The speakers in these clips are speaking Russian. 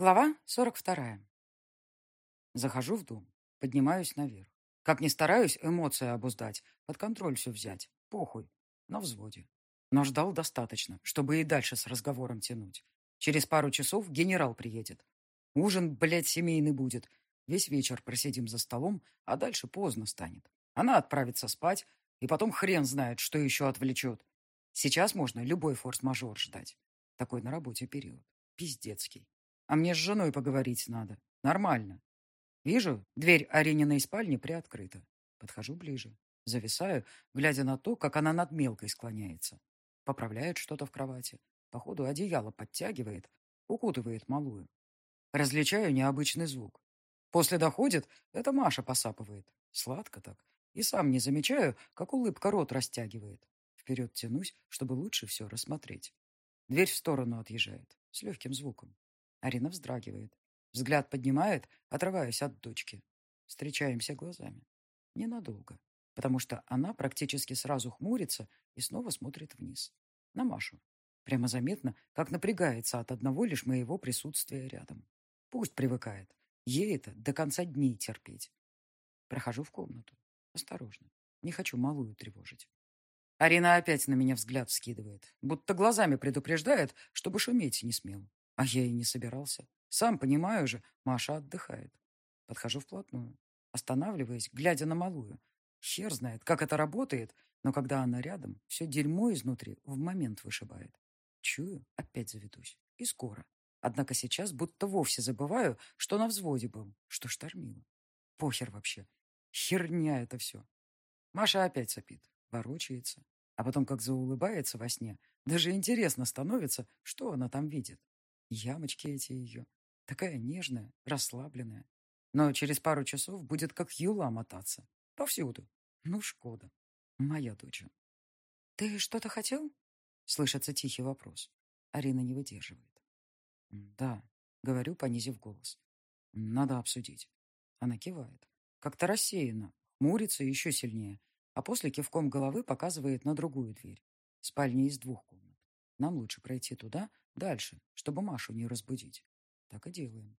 Глава 42. Захожу в дом, поднимаюсь наверх. Как ни стараюсь эмоции обуздать, под контроль все взять. Похуй. На взводе. Но ждал достаточно, чтобы и дальше с разговором тянуть. Через пару часов генерал приедет. Ужин, блядь, семейный будет. Весь вечер просидим за столом, а дальше поздно станет. Она отправится спать, и потом хрен знает, что еще отвлечет. Сейчас можно любой форс-мажор ждать. Такой на работе период. Пиздецкий. А мне с женой поговорить надо. Нормально. Вижу, дверь Арининой спальни приоткрыта. Подхожу ближе. Зависаю, глядя на то, как она над мелкой склоняется. Поправляет что-то в кровати. Походу, одеяло подтягивает, укутывает малую. Различаю необычный звук. После доходит, это Маша посапывает. Сладко так. И сам не замечаю, как улыбка рот растягивает. Вперед тянусь, чтобы лучше все рассмотреть. Дверь в сторону отъезжает, с легким звуком. Арина вздрагивает. Взгляд поднимает, отрываясь от дочки. Встречаемся глазами. Ненадолго, потому что она практически сразу хмурится и снова смотрит вниз. На Машу. Прямо заметно, как напрягается от одного лишь моего присутствия рядом. Пусть привыкает. Ей это до конца дней терпеть. Прохожу в комнату. Осторожно. Не хочу малую тревожить. Арина опять на меня взгляд вскидывает, будто глазами предупреждает, чтобы шуметь не смел. А я и не собирался. Сам понимаю же, Маша отдыхает. Подхожу вплотную, останавливаясь, глядя на малую. Хер знает, как это работает, но когда она рядом, все дерьмо изнутри в момент вышибает. Чую, опять заведусь. И скоро. Однако сейчас будто вовсе забываю, что на взводе был, что штормило. Похер вообще. Херня это все. Маша опять сопит, ворочается, а потом как заулыбается во сне. Даже интересно становится, что она там видит. Ямочки эти ее. Такая нежная, расслабленная. Но через пару часов будет как юла мотаться. Повсюду. Ну, Шкода. Моя дочь. «Ты что-то хотел?» Слышится тихий вопрос. Арина не выдерживает. «Да», — говорю, понизив голос. «Надо обсудить». Она кивает. Как-то рассеянно, хмурится еще сильнее, а после кивком головы показывает на другую дверь. Спальня из двух комнат. Нам лучше пройти туда, Дальше, чтобы Машу не разбудить. Так и делаем.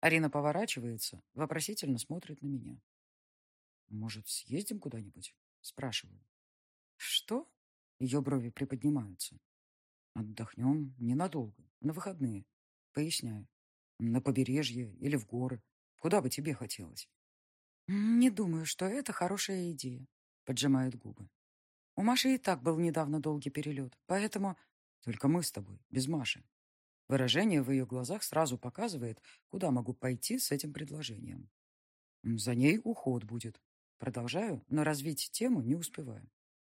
Арина поворачивается, вопросительно смотрит на меня. «Может, съездим куда-нибудь?» Спрашиваю. «Что?» Ее брови приподнимаются. «Отдохнем ненадолго, на выходные». Поясняю. «На побережье или в горы. Куда бы тебе хотелось?» «Не думаю, что это хорошая идея», — поджимает губы. «У Маши и так был недавно долгий перелет, поэтому только мы с тобой, без Маши. Выражение в ее глазах сразу показывает, куда могу пойти с этим предложением. За ней уход будет. Продолжаю, но развить тему не успеваю.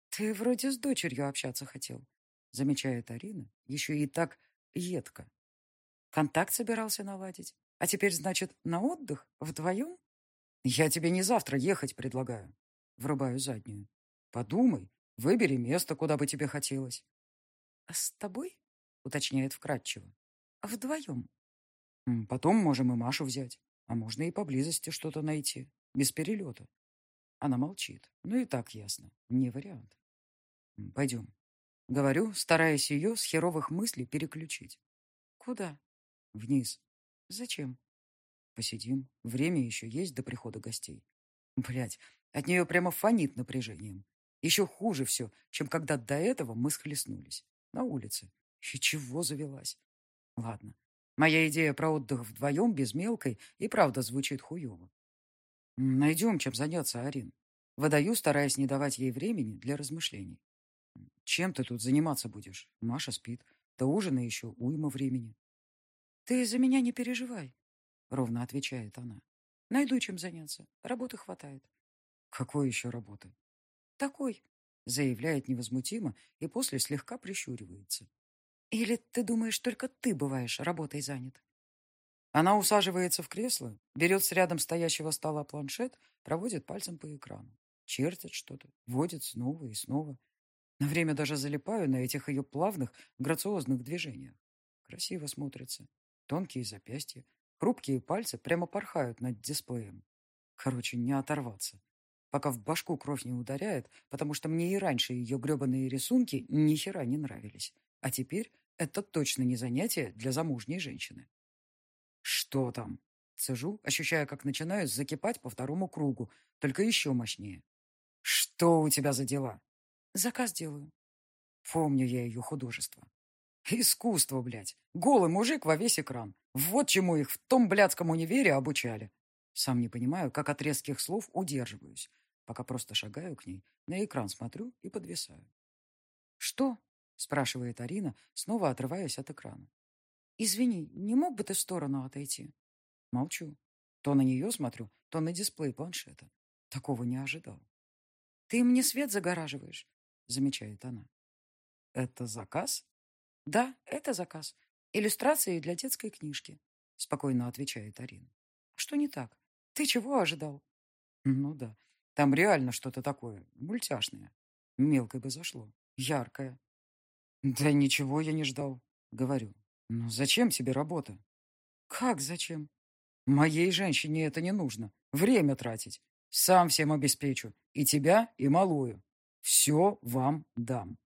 Ты вроде с дочерью общаться хотел, замечает Арина, еще и так едко. Контакт собирался наладить. А теперь, значит, на отдых? Вдвоем? Я тебе не завтра ехать предлагаю. Врубаю заднюю. Подумай, выбери место, куда бы тебе хотелось. «С тобой?» — уточняет вкратчиво. «А вдвоем?» «Потом можем и Машу взять. А можно и поблизости что-то найти. Без перелета». Она молчит. Ну и так ясно. Не вариант. «Пойдем». Говорю, стараясь ее с херовых мыслей переключить. «Куда?» «Вниз». «Зачем?» «Посидим. Время еще есть до прихода гостей». Блять, от нее прямо фонит напряжением. Еще хуже все, чем когда до этого мы схлестнулись. На улице. И чего завелась? Ладно. Моя идея про отдых вдвоем без мелкой и правда звучит хуево. Найдем, чем заняться, Арин. Выдаю, стараясь не давать ей времени для размышлений. Чем ты тут заниматься будешь? Маша спит. До ужина еще уйма времени. Ты за меня не переживай, ровно отвечает она. Найду чем заняться. Работы хватает. Какой еще работы? Такой заявляет невозмутимо и после слегка прищуривается. «Или ты думаешь, только ты бываешь работой занят?» Она усаживается в кресло, берет с рядом стоящего стола планшет, проводит пальцем по экрану. Чертит что-то, вводит снова и снова. На время даже залипаю на этих ее плавных, грациозных движениях. Красиво смотрится. Тонкие запястья, хрупкие пальцы прямо порхают над дисплеем. Короче, не оторваться пока в башку кровь не ударяет, потому что мне и раньше ее гребаные рисунки ни хера не нравились. А теперь это точно не занятие для замужней женщины. Что там? Цежу, ощущая, как начинаю закипать по второму кругу, только еще мощнее. Что у тебя за дела? Заказ делаю. Помню я ее художество. Искусство, блядь. Голый мужик во весь экран. Вот чему их в том блядском универе обучали. Сам не понимаю, как от резких слов удерживаюсь, пока просто шагаю к ней, на экран смотрю и подвисаю. «Что?» — спрашивает Арина, снова отрываясь от экрана. «Извини, не мог бы ты в сторону отойти?» Молчу. То на нее смотрю, то на дисплей планшета. Такого не ожидал. «Ты мне свет загораживаешь», — замечает она. «Это заказ?» «Да, это заказ. Иллюстрации для детской книжки», — спокойно отвечает Арина. «Что не так? Ты чего ожидал?» «Ну да, там реально что-то такое, мультяшное. Мелкое бы зашло, яркое». «Да ничего я не ждал», — говорю. «Ну зачем тебе работа?» «Как зачем?» «Моей женщине это не нужно. Время тратить. Сам всем обеспечу. И тебя, и малую. Все вам дам».